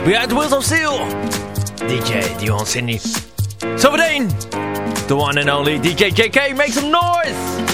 speakers. Behind Wheels of Steel. DJ Dion Cindy. Zometeen. The one and only DJ JK. Make some noise.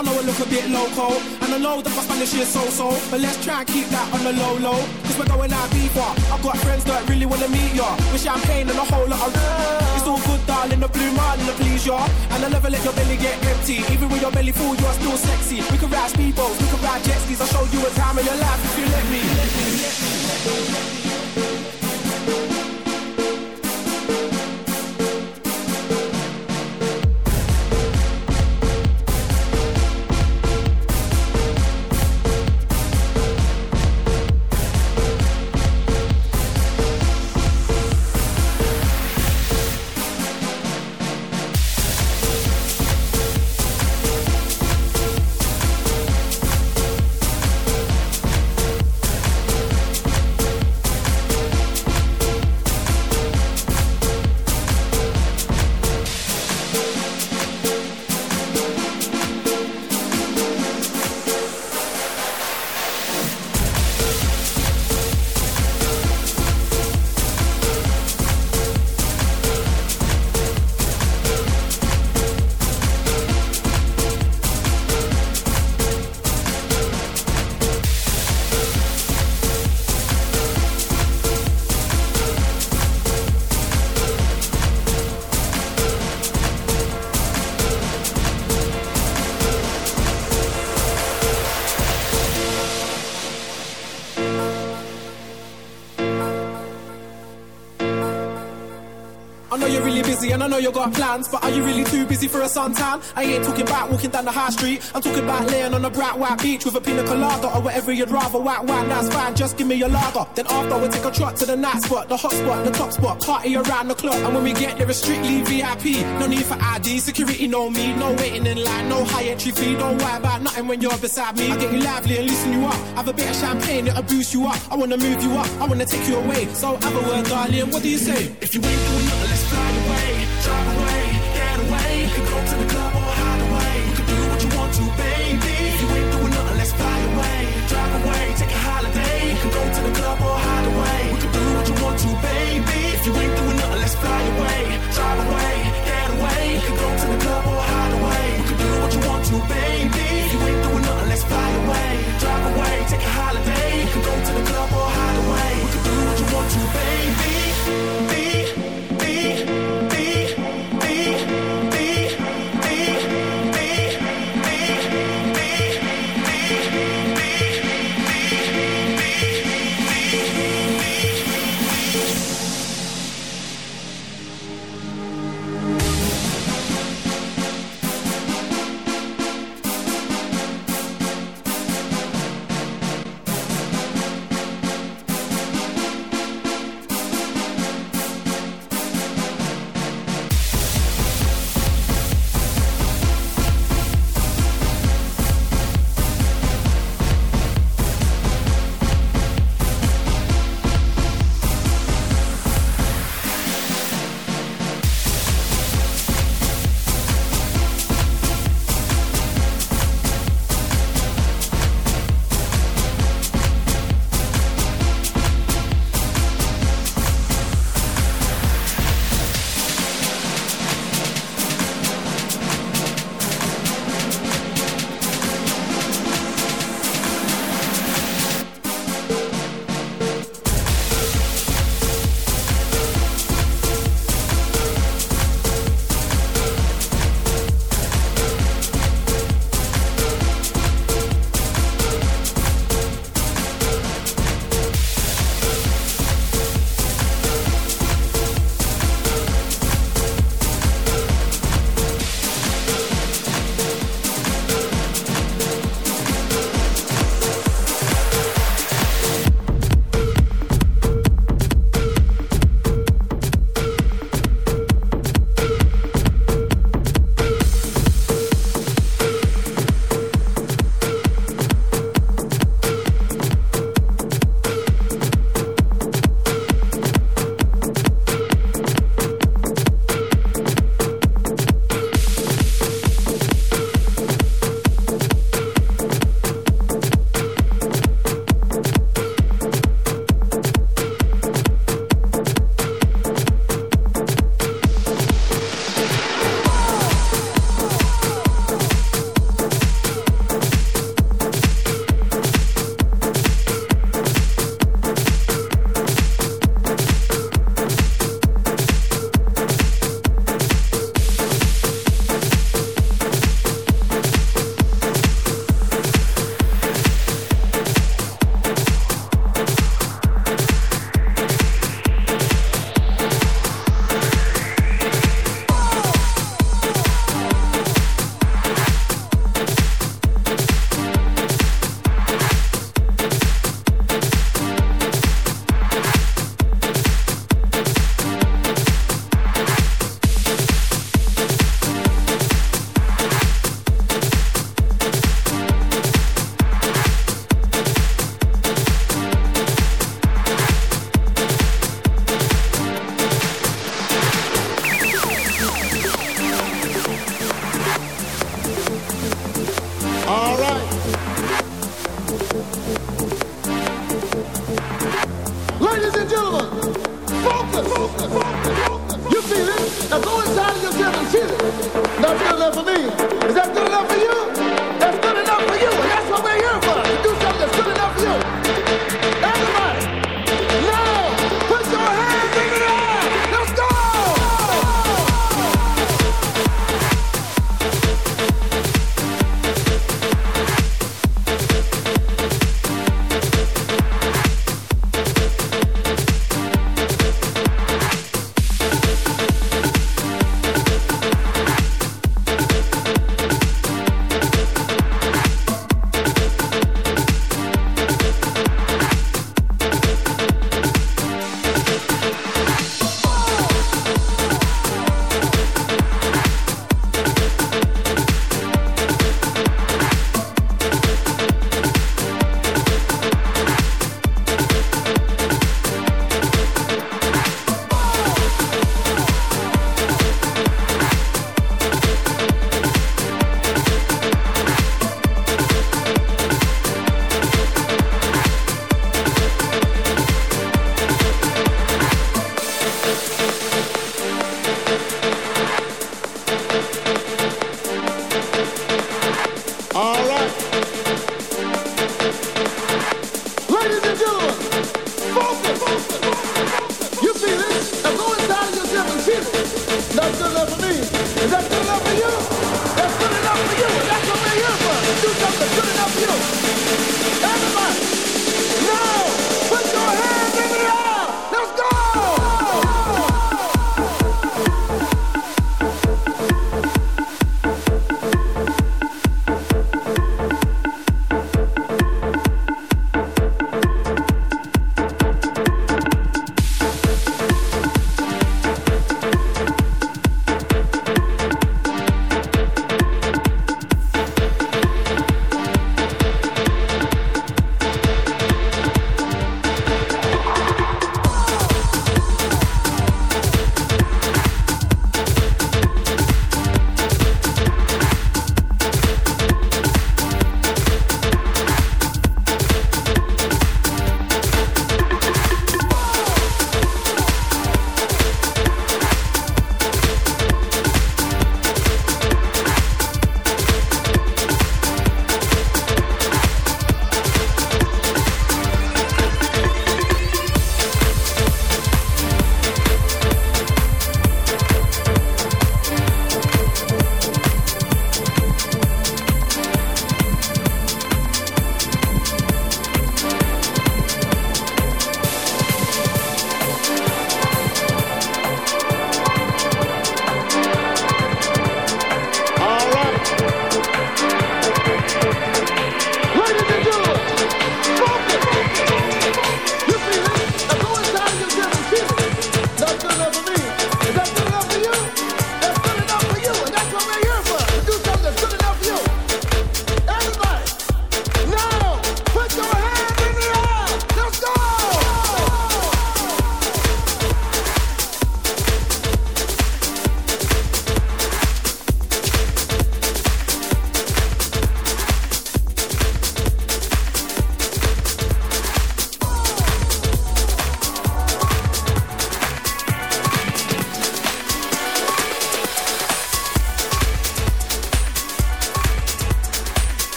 I know I look a bit loco, and I know that my Spanish is so-so, but let's try and keep that on the low low. Cause we're going out deeper. I've got friends that really wanna meet ya. With champagne and a whole lot of It's all good, darling, the blue man, the please ya. And I'll never let your belly get empty. Even with your belly full, you're still sexy. We can ride speedboats, we can ride jet skis. I'll show you a time of your life if you let me. Let me, let me, let me. You got plans, but are you really too busy for a suntan? I ain't talking about walking down the high street. I'm talking about laying on a bright white beach with a pina colada or whatever you'd rather. White wine, that's fine. Just give me your lager. Then after we'll take a trot to the night spot, the hot spot, the top spot, party around the clock. And when we get there, it's strictly VIP. No need for ID, security know me, no waiting in line, no high entry fee. Don't worry about nothing when you're beside me. I get you lively and loosen you up. Have a bit of champagne, it'll boost you up. I wanna move you up, I wanna take you away. So have a word, darling. What do you say? If you ain't doing nothing, If you ain't doing nothing, let's fly away. Drive away,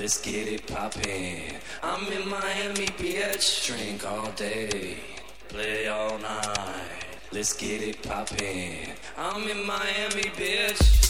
Let's get it poppin'. I'm in Miami, bitch. Drink all day, play all night. Let's get it poppin'. I'm in Miami, bitch.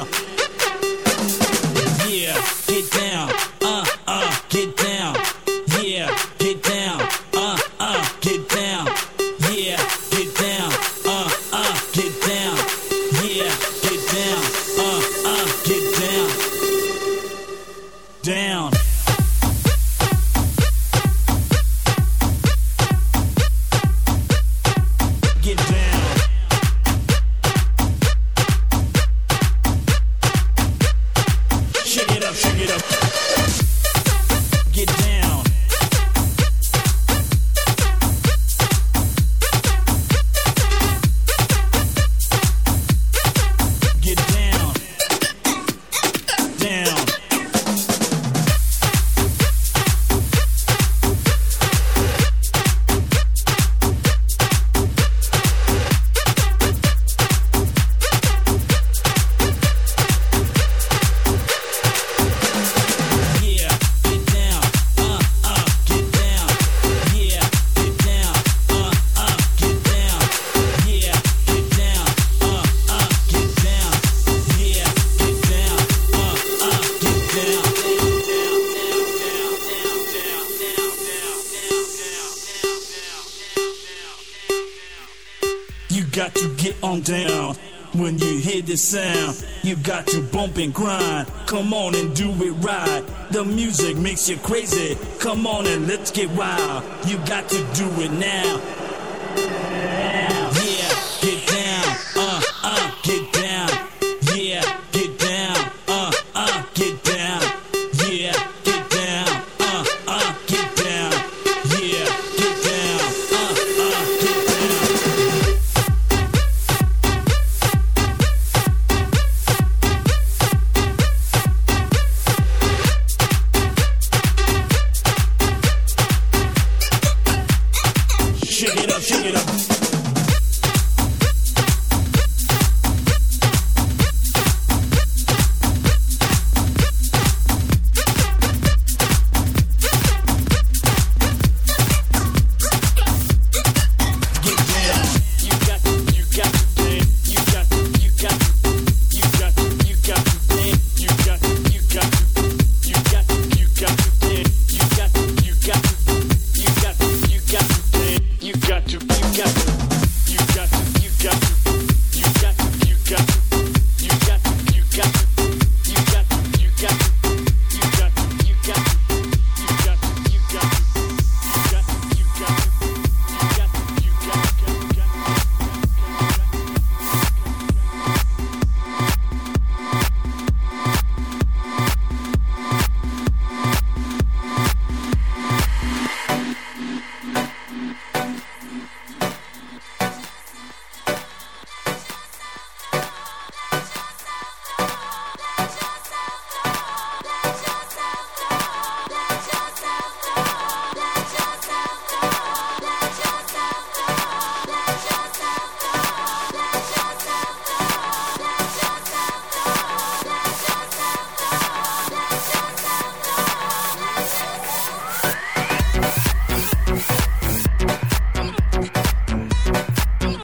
Sound. And grind. Come on and do it right. The music makes you crazy. Come on and let's get wild.